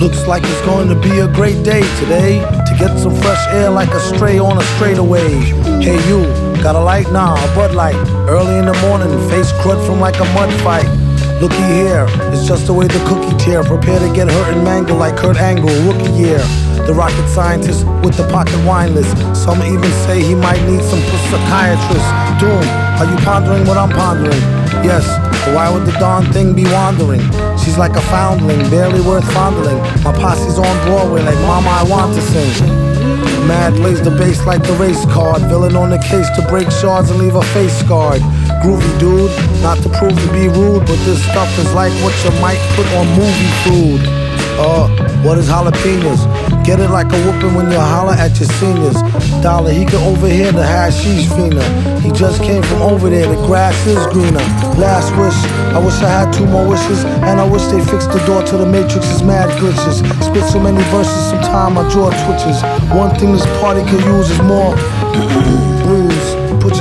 Looks like it's going to be a great day today to get some fresh air like a stray on a straightaway. Hey, you, got a light? Nah, a Bud Light. Early in the morning, face crud from like a mud fight. Looky here, it's just the way the cookie tear. Prepare to get hurt and mangled like Kurt Angle, rookie year. The rocket scientist with the pocket wine list. Some even say he might need some psychiatrist. Doom, are you pondering what I'm pondering? Yes, but why would the darn thing be wandering? She's like a foundling, barely worth fondling. My posse's on Broadway like Mama, I want to sing. Mad lays the bass like the race card. Villain on the case to break shards and leave a face scarred. Groovy dude, not to prove to be rude, but this stuff is like what you might put on movie food. Uh, what is jalapenos? Get it like a whooping when you holler at your seniors. Dollar, he can overhear the hashish fiender. He just came from over there, the grass is greener. Last wish, I wish I had two more wishes, and I wish they fixed the door to the matrix's mad glitches. Spit so many verses, sometime my jaw twitches. One thing this party could use is more. Put mm-hmm.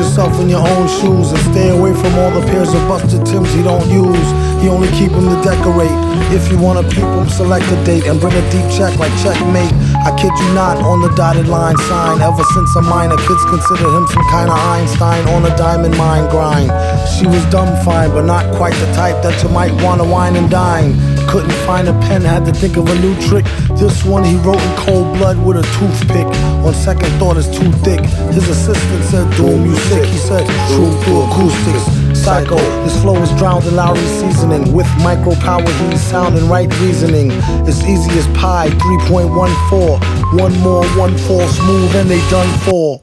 Yourself in your own shoes and stay away from all the pairs of busted Tims he don't use. He only keep them to decorate. If you wanna peep him, select a date and bring a deep check like checkmate. I kid you not, on the dotted line sign. Ever since a minor, kids consider him some kind of Einstein on a diamond mine grind. She was dumb fine, but not quite the type that you might wanna wine and dine. Couldn't find a pen, had to think of a new trick. This one he wrote in cold blood with a toothpick. On second thought, it's too thick. His assistant said, Doom, you sick. He said, True through acoustics. Psycho, this flow is drowned in Lawry's seasoning. With micro power, he's sounding right reasoning. It's easy as pie, 3.14. One more, one fall smooth, and they done for.